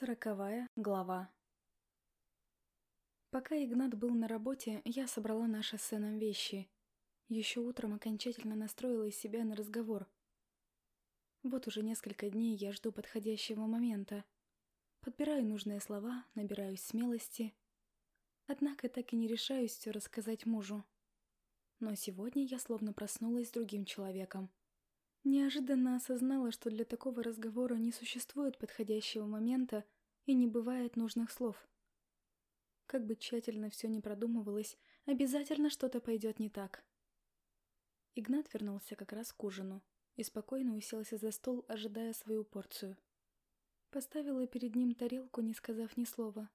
Сороковая глава Пока Игнат был на работе, я собрала наши с сыном вещи. Еще утром окончательно настроила себя на разговор. Вот уже несколько дней я жду подходящего момента. Подбираю нужные слова, набираюсь смелости. Однако так и не решаюсь все рассказать мужу. Но сегодня я словно проснулась с другим человеком. Неожиданно осознала, что для такого разговора не существует подходящего момента и не бывает нужных слов. Как бы тщательно все ни продумывалось, обязательно что-то пойдет не так. Игнат вернулся как раз к ужину и спокойно уселся за стол, ожидая свою порцию. Поставила перед ним тарелку, не сказав ни слова.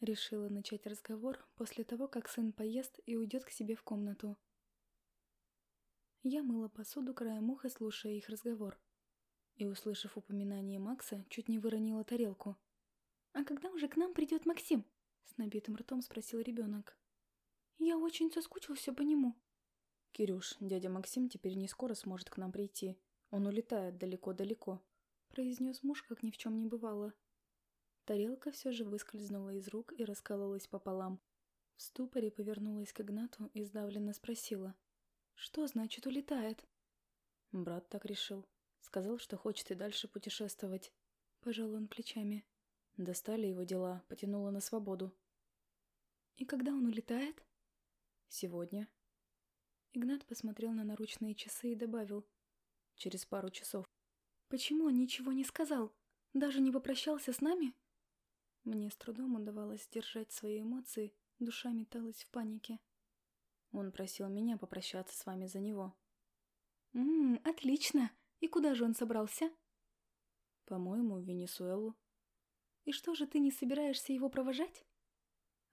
Решила начать разговор после того, как сын поест и уйдет к себе в комнату. Я мыла посуду краем уха, слушая их разговор. И, услышав упоминание Макса, чуть не выронила тарелку. «А когда уже к нам придет Максим?» С набитым ртом спросил ребенок. «Я очень соскучился по нему». «Кирюш, дядя Максим теперь не скоро сможет к нам прийти. Он улетает далеко-далеко», — произнес муж, как ни в чем не бывало. Тарелка все же выскользнула из рук и раскололась пополам. В ступоре повернулась к Игнату и сдавленно спросила. Что значит улетает? Брат так решил. Сказал, что хочет и дальше путешествовать. Пожал он плечами. Достали его дела, потянуло на свободу. И когда он улетает? Сегодня. Игнат посмотрел на наручные часы и добавил. Через пару часов. Почему он ничего не сказал? Даже не попрощался с нами? Мне с трудом удавалось сдержать свои эмоции, душа металась в панике. Он просил меня попрощаться с вами за него. «Ммм, отлично! И куда же он собрался?» «По-моему, в Венесуэлу». «И что же ты не собираешься его провожать?»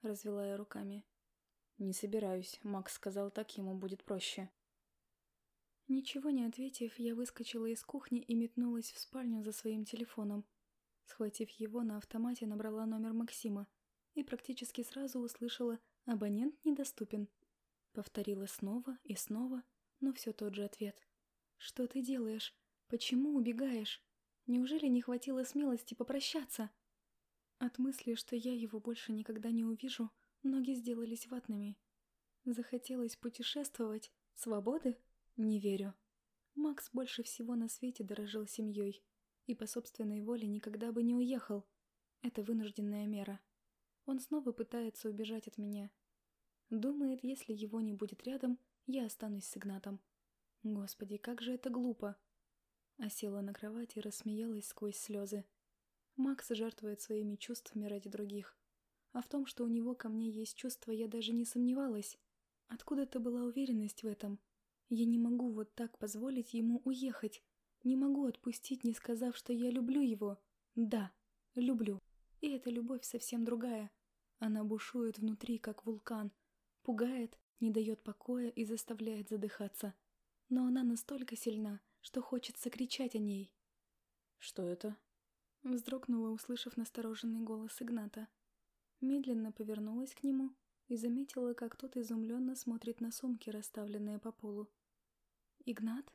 Развела я руками. «Не собираюсь. Макс сказал, так ему будет проще». Ничего не ответив, я выскочила из кухни и метнулась в спальню за своим телефоном. Схватив его, на автомате набрала номер Максима и практически сразу услышала «абонент недоступен». Повторила снова и снова, но все тот же ответ. «Что ты делаешь? Почему убегаешь? Неужели не хватило смелости попрощаться?» От мысли, что я его больше никогда не увижу, ноги сделались ватными. Захотелось путешествовать. Свободы? Не верю. Макс больше всего на свете дорожил семьей и по собственной воле никогда бы не уехал. Это вынужденная мера. Он снова пытается убежать от меня, Думает, если его не будет рядом, я останусь с Игнатом. Господи, как же это глупо. А села на кровати и рассмеялась сквозь слезы. Макс жертвует своими чувствами ради других. А в том, что у него ко мне есть чувства, я даже не сомневалась. Откуда-то была уверенность в этом. Я не могу вот так позволить ему уехать. Не могу отпустить, не сказав, что я люблю его. Да, люблю. И эта любовь совсем другая. Она бушует внутри, как вулкан, Пугает, не дает покоя и заставляет задыхаться. Но она настолько сильна, что хочется кричать о ней. «Что это?» Вздрогнула, услышав настороженный голос Игната. Медленно повернулась к нему и заметила, как тот изумленно смотрит на сумки, расставленные по полу. «Игнат?»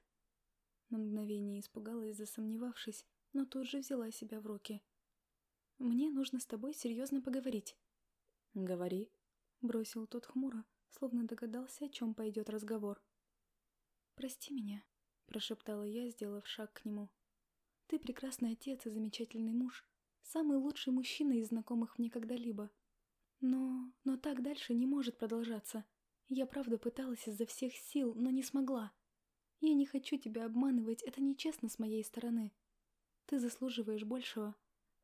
На мгновение испугалась, засомневавшись, но тут же взяла себя в руки. «Мне нужно с тобой серьезно поговорить». «Говори», Бросил тот хмуро, словно догадался, о чем пойдет разговор. «Прости меня», — прошептала я, сделав шаг к нему. «Ты прекрасный отец и замечательный муж, самый лучший мужчина из знакомых мне когда-либо. Но... но так дальше не может продолжаться. Я правда пыталась изо всех сил, но не смогла. Я не хочу тебя обманывать, это нечестно с моей стороны. Ты заслуживаешь большего,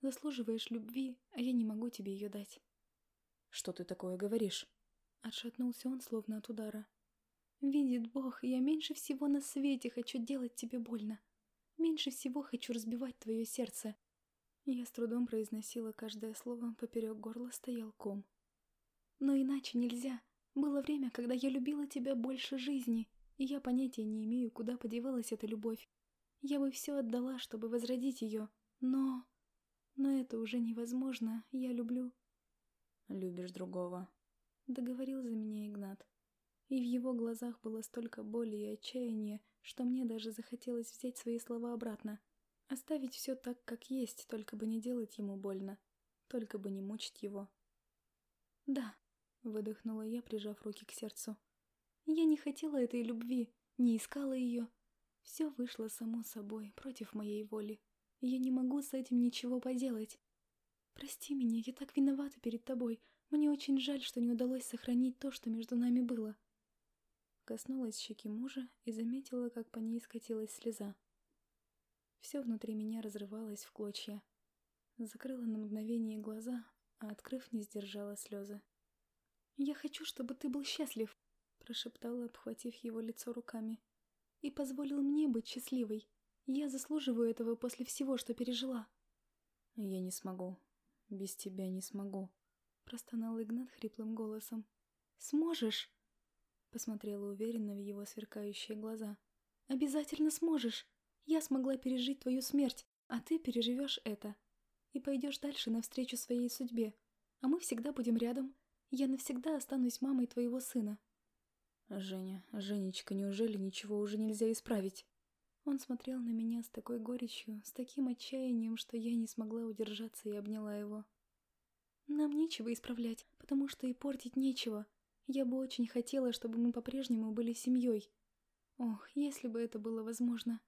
заслуживаешь любви, а я не могу тебе ее дать». «Что ты такое говоришь?» Отшатнулся он, словно от удара. «Видит Бог, я меньше всего на свете хочу делать тебе больно. Меньше всего хочу разбивать твое сердце». Я с трудом произносила каждое слово, поперек горла стоял ком. «Но иначе нельзя. Было время, когда я любила тебя больше жизни, и я понятия не имею, куда подевалась эта любовь. Я бы все отдала, чтобы возродить ее, но... Но это уже невозможно, я люблю любишь другого», — договорил за меня Игнат. И в его глазах было столько боли и отчаяния, что мне даже захотелось взять свои слова обратно. Оставить все так, как есть, только бы не делать ему больно, только бы не мучить его. «Да», — выдохнула я, прижав руки к сердцу. «Я не хотела этой любви, не искала ее. Все вышло само собой, против моей воли. Я не могу с этим ничего поделать. Прости меня, я так виновата перед тобой. Мне очень жаль, что не удалось сохранить то, что между нами было». Коснулась щеки мужа и заметила, как по ней скатилась слеза. Все внутри меня разрывалось в клочья. Закрыла на мгновение глаза, а открыв, не сдержала слезы. «Я хочу, чтобы ты был счастлив», — прошептала, обхватив его лицо руками. «И позволил мне быть счастливой. Я заслуживаю этого после всего, что пережила». «Я не смогу. Без тебя не смогу», — простонал Игнат хриплым голосом. «Сможешь?» Посмотрела уверенно в его сверкающие глаза. «Обязательно сможешь! Я смогла пережить твою смерть, а ты переживешь это и пойдешь дальше навстречу своей судьбе, а мы всегда будем рядом. Я навсегда останусь мамой твоего сына». «Женя, Женечка, неужели ничего уже нельзя исправить?» Он смотрел на меня с такой горечью, с таким отчаянием, что я не смогла удержаться и обняла его. «Нам нечего исправлять, потому что и портить нечего. Я бы очень хотела, чтобы мы по-прежнему были семьей. Ох, если бы это было возможно!»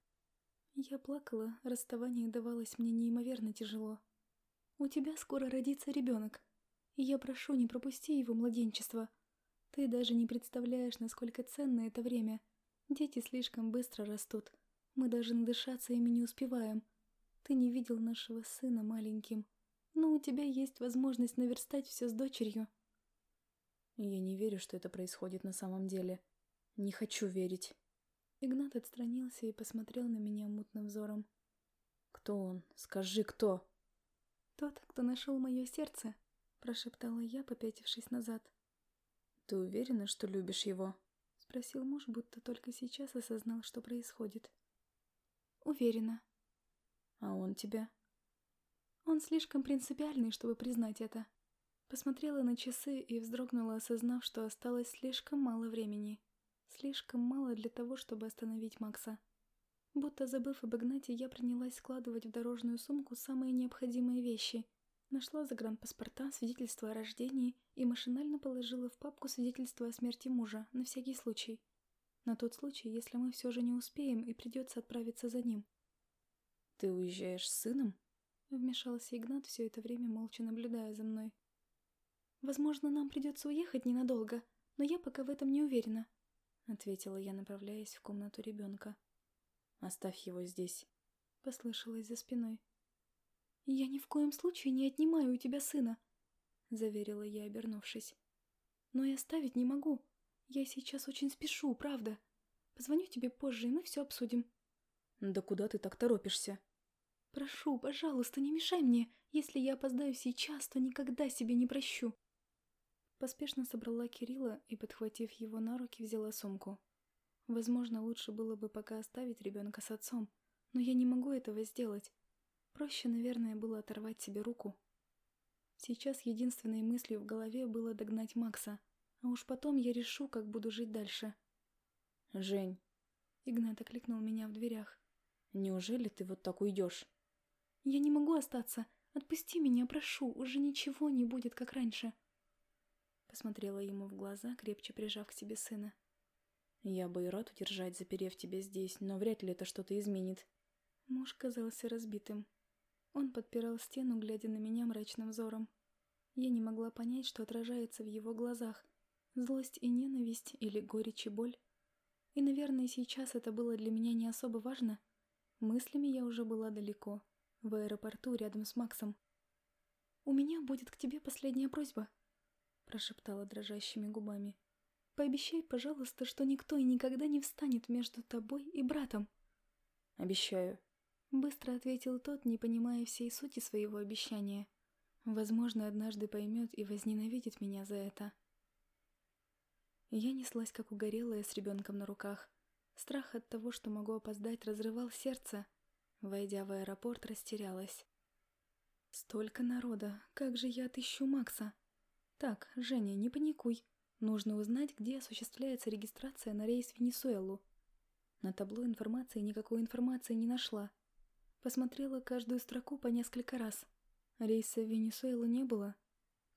Я плакала, расставание давалось мне неимоверно тяжело. У тебя скоро родится ребенок, и я прошу, не пропусти его младенчество. Ты даже не представляешь, насколько ценно это время. Дети слишком быстро растут. Мы даже надышаться ими не успеваем. Ты не видел нашего сына маленьким. Но у тебя есть возможность наверстать все с дочерью. Я не верю, что это происходит на самом деле. Не хочу верить. Игнат отстранился и посмотрел на меня мутным взором. «Кто он? Скажи, кто?» «Тот, кто нашел мое сердце», — прошептала я, попятившись назад. «Ты уверена, что любишь его?» — спросил муж, будто только сейчас осознал, что происходит. «Уверена». «А он тебя?» «Он слишком принципиальный, чтобы признать это». Посмотрела на часы и вздрогнула, осознав, что осталось слишком мало времени. Слишком мало для того, чтобы остановить Макса. Будто забыв об Игнате, я принялась складывать в дорожную сумку самые необходимые вещи. Нашла загранпаспорта, свидетельство о рождении и машинально положила в папку свидетельство о смерти мужа, на всякий случай. На тот случай, если мы все же не успеем и придется отправиться за ним. «Ты уезжаешь с сыном?» Вмешался Игнат, все это время молча наблюдая за мной. «Возможно, нам придется уехать ненадолго, но я пока в этом не уверена», — ответила я, направляясь в комнату ребенка. Оставь его здесь», — послышалось за спиной. «Я ни в коем случае не отнимаю у тебя сына», — заверила я, обернувшись. «Но и оставить не могу. Я сейчас очень спешу, правда. Позвоню тебе позже, и мы все обсудим». «Да куда ты так торопишься?» «Прошу, пожалуйста, не мешай мне. Если я опоздаю сейчас, то никогда себе не прощу». Поспешно собрала Кирилла и, подхватив его на руки, взяла сумку. Возможно, лучше было бы пока оставить ребенка с отцом, но я не могу этого сделать. Проще, наверное, было оторвать себе руку. Сейчас единственной мыслью в голове было догнать Макса, а уж потом я решу, как буду жить дальше. «Жень!» Игнат окликнул меня в дверях. «Неужели ты вот так уйдешь?» «Я не могу остаться. Отпусти меня, прошу, уже ничего не будет, как раньше». Посмотрела ему в глаза, крепче прижав к себе сына. Я бы и рад удержать, заперев тебя здесь, но вряд ли это что-то изменит. Муж казался разбитым. Он подпирал стену, глядя на меня мрачным взором. Я не могла понять, что отражается в его глазах. Злость и ненависть или горечь и боль. И, наверное, сейчас это было для меня не особо важно. Мыслями я уже была далеко, в аэропорту рядом с Максом. «У меня будет к тебе последняя просьба», – прошептала дрожащими губами. Пообещай, пожалуйста, что никто и никогда не встанет между тобой и братом. Обещаю. Быстро ответил тот, не понимая всей сути своего обещания. Возможно, однажды поймет и возненавидит меня за это. Я неслась, как угорелая, с ребенком на руках. Страх от того, что могу опоздать, разрывал сердце. Войдя в аэропорт, растерялась. Столько народа, как же я отыщу Макса? Так, Женя, не паникуй. Нужно узнать, где осуществляется регистрация на рейс в Венесуэлу. На табло информации никакой информации не нашла. Посмотрела каждую строку по несколько раз. Рейса в Венесуэлу не было.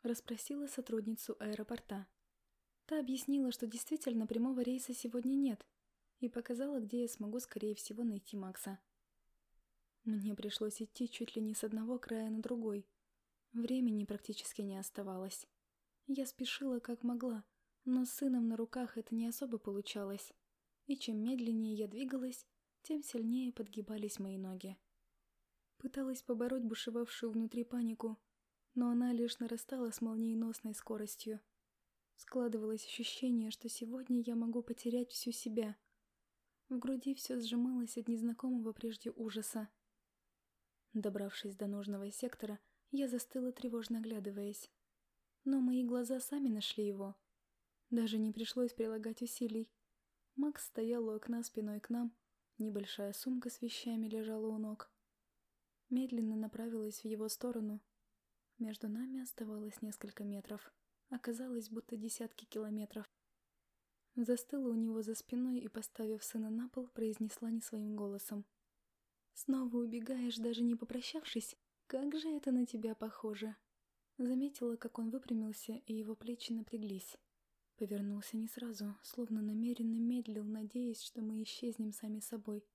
Расспросила сотрудницу аэропорта. Та объяснила, что действительно прямого рейса сегодня нет, и показала, где я смогу, скорее всего, найти Макса. Мне пришлось идти чуть ли не с одного края на другой. Времени практически не оставалось. Я спешила как могла, но с сыном на руках это не особо получалось. И чем медленнее я двигалась, тем сильнее подгибались мои ноги. Пыталась побороть бушевавшую внутри панику, но она лишь нарастала с молниеносной скоростью. Складывалось ощущение, что сегодня я могу потерять всю себя. В груди все сжималось от незнакомого прежде ужаса. Добравшись до нужного сектора, я застыла, тревожно оглядываясь. Но мои глаза сами нашли его. Даже не пришлось прилагать усилий. Макс стоял у окна спиной к нам, небольшая сумка с вещами лежала у ног. Медленно направилась в его сторону. Между нами оставалось несколько метров. Оказалось, будто десятки километров. Застыла у него за спиной и, поставив сына на пол, произнесла не своим голосом. «Снова убегаешь, даже не попрощавшись? Как же это на тебя похоже!» Заметила, как он выпрямился, и его плечи напряглись. Повернулся не сразу, словно намеренно медлил, надеясь, что мы исчезнем сами собой.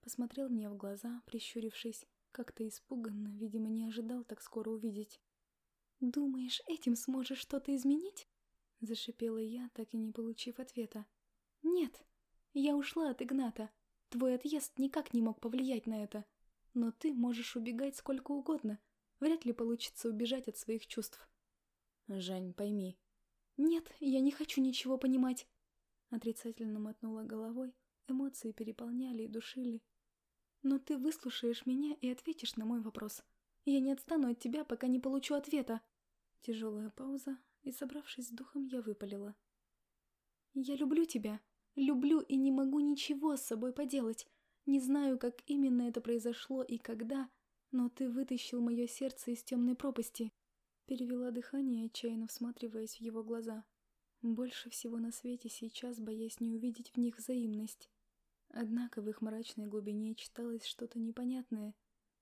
Посмотрел мне в глаза, прищурившись, как-то испуганно, видимо, не ожидал так скоро увидеть. «Думаешь, этим сможешь что-то изменить?» Зашипела я, так и не получив ответа. «Нет, я ушла от Игната. Твой отъезд никак не мог повлиять на это. Но ты можешь убегать сколько угодно. Вряд ли получится убежать от своих чувств». «Жень, пойми». «Нет, я не хочу ничего понимать». Отрицательно мотнула головой, эмоции переполняли и душили. «Но ты выслушаешь меня и ответишь на мой вопрос. Я не отстану от тебя, пока не получу ответа». Тяжелая пауза, и, собравшись с духом, я выпалила. «Я люблю тебя. Люблю и не могу ничего с собой поделать. Не знаю, как именно это произошло и когда, но ты вытащил мое сердце из темной пропасти». Перевела дыхание, отчаянно всматриваясь в его глаза. Больше всего на свете сейчас, боясь не увидеть в них взаимность. Однако в их мрачной глубине читалось что-то непонятное,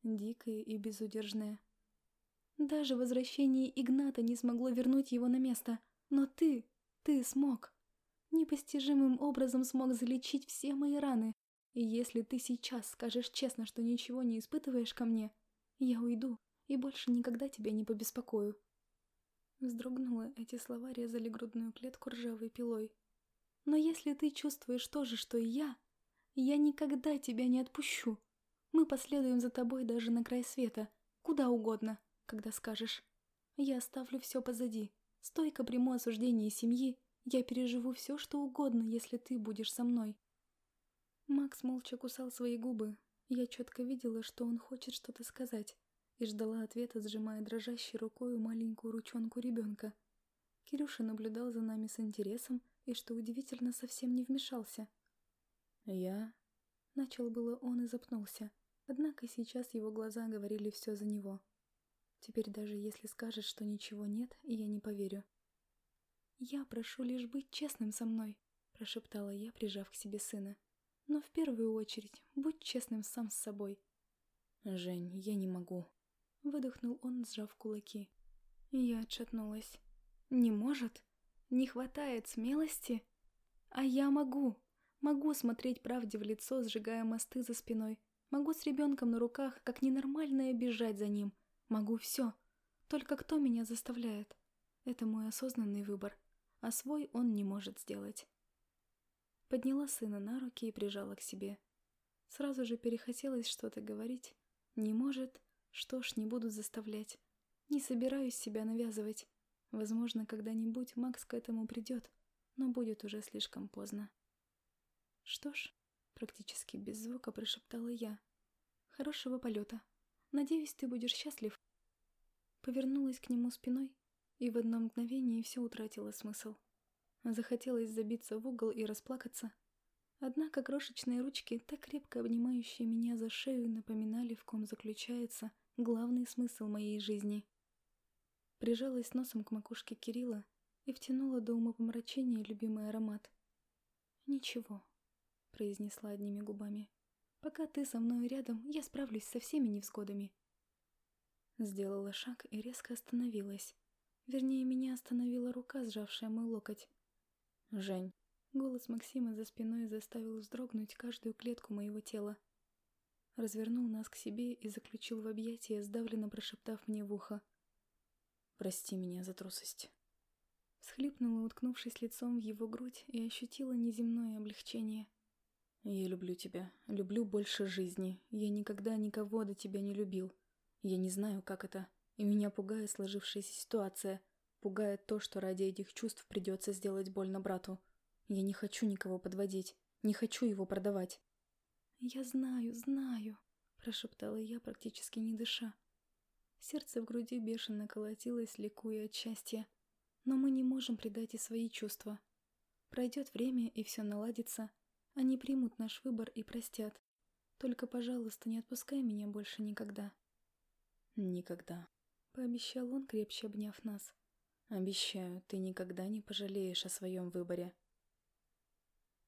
дикое и безудержное. Даже возвращение Игната не смогло вернуть его на место. Но ты, ты смог. Непостижимым образом смог залечить все мои раны. И если ты сейчас скажешь честно, что ничего не испытываешь ко мне, я уйду и больше никогда тебя не побеспокою. Вздрогнула, эти слова резали грудную клетку ржавой пилой. Но если ты чувствуешь то же, что и я, я никогда тебя не отпущу. Мы последуем за тобой даже на край света, куда угодно когда скажешь «Я оставлю все позади, стойко приму осуждение семьи, я переживу все, что угодно, если ты будешь со мной». Макс молча кусал свои губы. Я четко видела, что он хочет что-то сказать, и ждала ответа, сжимая дрожащей рукой маленькую ручонку ребенка. Кирюша наблюдал за нами с интересом и, что удивительно, совсем не вмешался. «Я...» Начал было он и запнулся, однако сейчас его глаза говорили все за него. Теперь даже если скажет, что ничего нет, я не поверю. «Я прошу лишь быть честным со мной», – прошептала я, прижав к себе сына. «Но в первую очередь будь честным сам с собой». «Жень, я не могу», – выдохнул он, сжав кулаки. Я отшатнулась. «Не может? Не хватает смелости? А я могу. Могу смотреть правде в лицо, сжигая мосты за спиной. Могу с ребенком на руках, как ненормальное, бежать за ним. Могу все. Только кто меня заставляет? Это мой осознанный выбор, а свой он не может сделать. Подняла сына на руки и прижала к себе. Сразу же перехотелось что-то говорить. Не может. Что ж, не буду заставлять. Не собираюсь себя навязывать. Возможно, когда-нибудь Макс к этому придет, но будет уже слишком поздно. Что ж, практически без звука прошептала я. Хорошего полета. Надеюсь, ты будешь счастлив. Повернулась к нему спиной, и в одно мгновение все утратило смысл. Захотелось забиться в угол и расплакаться. Однако крошечные ручки, так крепко обнимающие меня за шею, напоминали, в ком заключается главный смысл моей жизни. Прижалась носом к макушке Кирилла и втянула до умопомрачения любимый аромат. «Ничего», — произнесла одними губами. Пока ты со мной рядом, я справлюсь со всеми невзгодами. Сделала шаг и резко остановилась. Вернее, меня остановила рука, сжавшая мой локоть. «Жень». Голос Максима за спиной заставил вздрогнуть каждую клетку моего тела. Развернул нас к себе и заключил в объятия, сдавленно прошептав мне в ухо. «Прости меня за трусость». Схлипнула, уткнувшись лицом в его грудь, и ощутила неземное облегчение. «Я люблю тебя. Люблю больше жизни. Я никогда никого до тебя не любил. Я не знаю, как это. И меня пугает сложившаяся ситуация. Пугает то, что ради этих чувств придется сделать больно брату. Я не хочу никого подводить. Не хочу его продавать. «Я знаю, знаю», – прошептала я, практически не дыша. Сердце в груди бешено колотилось, ликуя от счастья. Но мы не можем предать и свои чувства. Пройдет время, и все наладится. Они примут наш выбор и простят. Только, пожалуйста, не отпускай меня больше никогда. Никогда. Пообещал он, крепче обняв нас. Обещаю, ты никогда не пожалеешь о своем выборе.